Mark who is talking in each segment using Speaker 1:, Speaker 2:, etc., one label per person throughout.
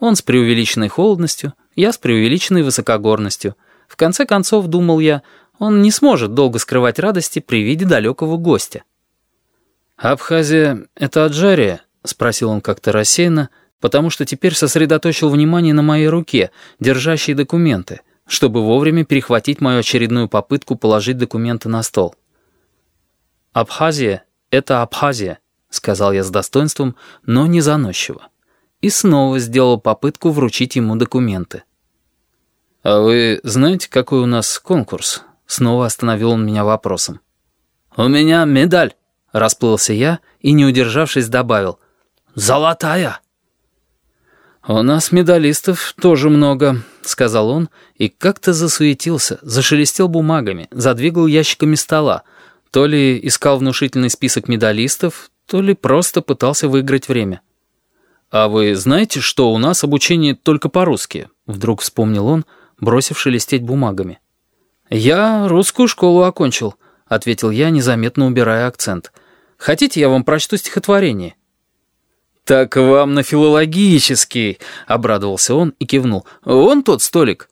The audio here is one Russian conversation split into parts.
Speaker 1: Он с преувеличенной холодностью, я с преувеличенной высокогорностью. В конце концов, думал я, он не сможет долго скрывать радости при виде далекого гостя. «Абхазия — это Аджария?» — спросил он как-то рассеянно, потому что теперь сосредоточил внимание на моей руке, держащей документы, чтобы вовремя перехватить мою очередную попытку положить документы на стол. «Абхазия — это Абхазия», — сказал я с достоинством, но не заносчиво. И снова сделал попытку вручить ему документы. «А вы знаете, какой у нас конкурс?» Снова остановил он меня вопросом. «У меня медаль», — расплылся я и, не удержавшись, добавил. «Золотая!» «У нас медалистов тоже много», — сказал он, и как-то засуетился, зашелестел бумагами, задвигал ящиками стола, то ли искал внушительный список медалистов, то ли просто пытался выиграть время. «А вы знаете, что у нас обучение только по-русски?» — вдруг вспомнил он, бросив шелестеть бумагами. «Я русскую школу окончил», — ответил я, незаметно убирая акцент. «Хотите, я вам прочту стихотворение?» «Так вам на филологический», — обрадовался он и кивнул. «Вон тот столик».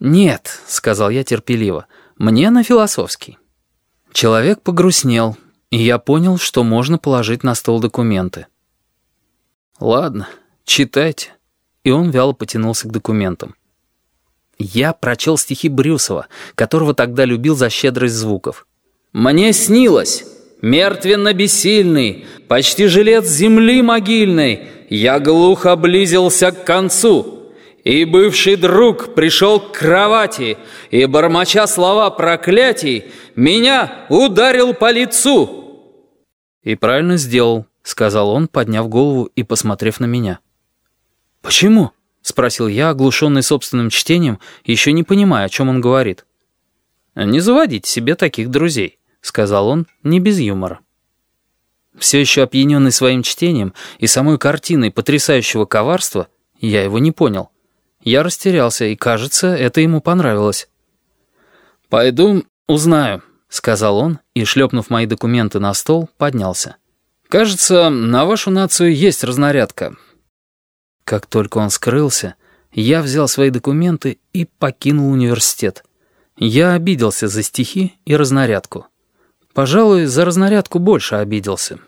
Speaker 1: «Нет», — сказал я терпеливо, — «мне на философский». Человек погрустнел, и я понял, что можно положить на стол документы. «Ладно, читайте». И он вяло потянулся к документам. Я прочел стихи Брюсова, которого тогда любил за щедрость звуков. «Мне снилось, мертвенно-бессильный, почти жилец земли могильной, я глухо близился к концу». И бывший друг пришел к кровати, И, бормоча слова проклятий, Меня ударил по лицу. «И правильно сделал», — сказал он, подняв голову и посмотрев на меня. «Почему?» — спросил я, оглушенный собственным чтением, еще не понимая, о чем он говорит. «Не заводите себе таких друзей», — сказал он, не без юмора. Все еще опьяненный своим чтением и самой картиной потрясающего коварства, я его не понял. Я растерялся, и, кажется, это ему понравилось. «Пойду узнаю», — сказал он, и, шлепнув мои документы на стол, поднялся. «Кажется, на вашу нацию есть разнарядка. Как только он скрылся, я взял свои документы и покинул университет. Я обиделся за стихи и разнарядку. Пожалуй, за разнарядку больше обиделся.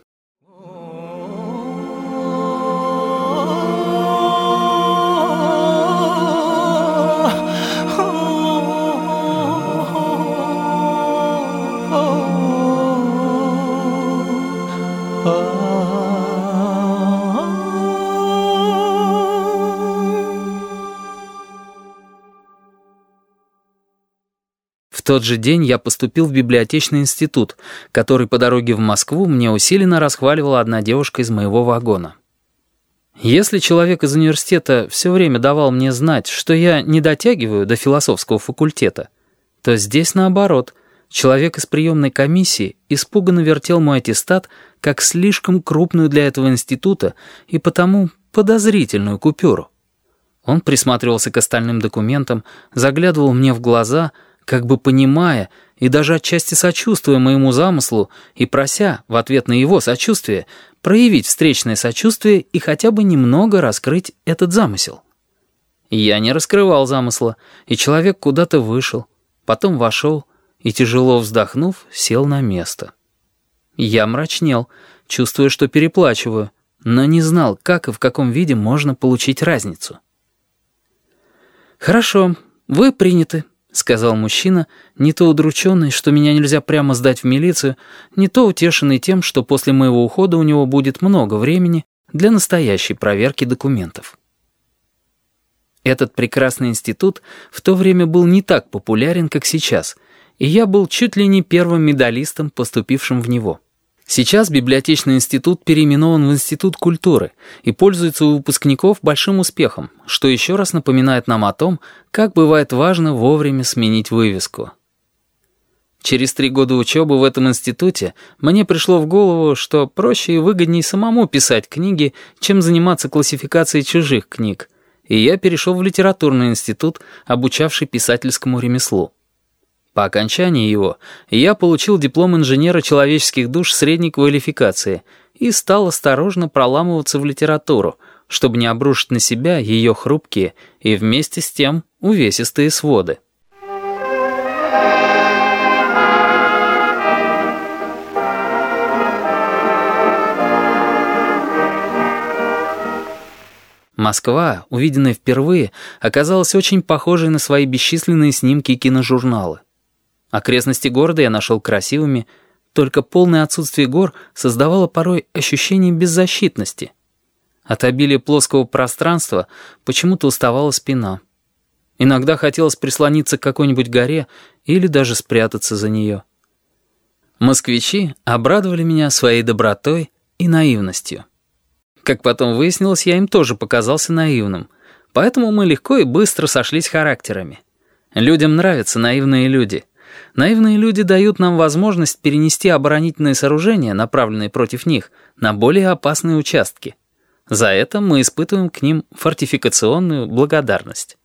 Speaker 1: Тот же день я поступил в библиотечный институт, который по дороге в Москву мне усиленно расхваливала одна девушка из моего вагона. Если человек из университета все время давал мне знать, что я не дотягиваю до философского факультета, то здесь наоборот. Человек из приемной комиссии испуганно вертел мой аттестат как слишком крупную для этого института и потому подозрительную купюру. Он присматривался к остальным документам, заглядывал мне в глаза — как бы понимая и даже отчасти сочувствуя моему замыслу и прося в ответ на его сочувствие проявить встречное сочувствие и хотя бы немного раскрыть этот замысел. Я не раскрывал замысла, и человек куда-то вышел, потом вошел и, тяжело вздохнув, сел на место. Я мрачнел, чувствуя, что переплачиваю, но не знал, как и в каком виде можно получить разницу. «Хорошо, вы приняты», — сказал мужчина, не то удрученный, что меня нельзя прямо сдать в милицию, не то утешенный тем, что после моего ухода у него будет много времени для настоящей проверки документов. Этот прекрасный институт в то время был не так популярен, как сейчас, и я был чуть ли не первым медалистом, поступившим в него. Сейчас библиотечный институт переименован в Институт культуры и пользуется у выпускников большим успехом, что еще раз напоминает нам о том, как бывает важно вовремя сменить вывеску. Через три года учебы в этом институте мне пришло в голову, что проще и выгоднее самому писать книги, чем заниматься классификацией чужих книг, и я перешел в литературный институт, обучавший писательскому ремеслу. По окончании его я получил диплом инженера человеческих душ средней квалификации и стал осторожно проламываться в литературу, чтобы не обрушить на себя ее хрупкие и вместе с тем увесистые своды. Москва, увиденная впервые, оказалась очень похожей на свои бесчисленные снимки и киножурналы. Окрестности города я нашел красивыми, только полное отсутствие гор создавало порой ощущение беззащитности. От обилия плоского пространства почему-то уставала спина. Иногда хотелось прислониться к какой-нибудь горе или даже спрятаться за нее. Москвичи обрадовали меня своей добротой и наивностью. Как потом выяснилось, я им тоже показался наивным, поэтому мы легко и быстро сошлись характерами. Людям нравятся наивные люди. Наивные люди дают нам возможность перенести оборонительные сооружения, направленные против них, на более опасные участки. За это мы испытываем к ним фортификационную благодарность.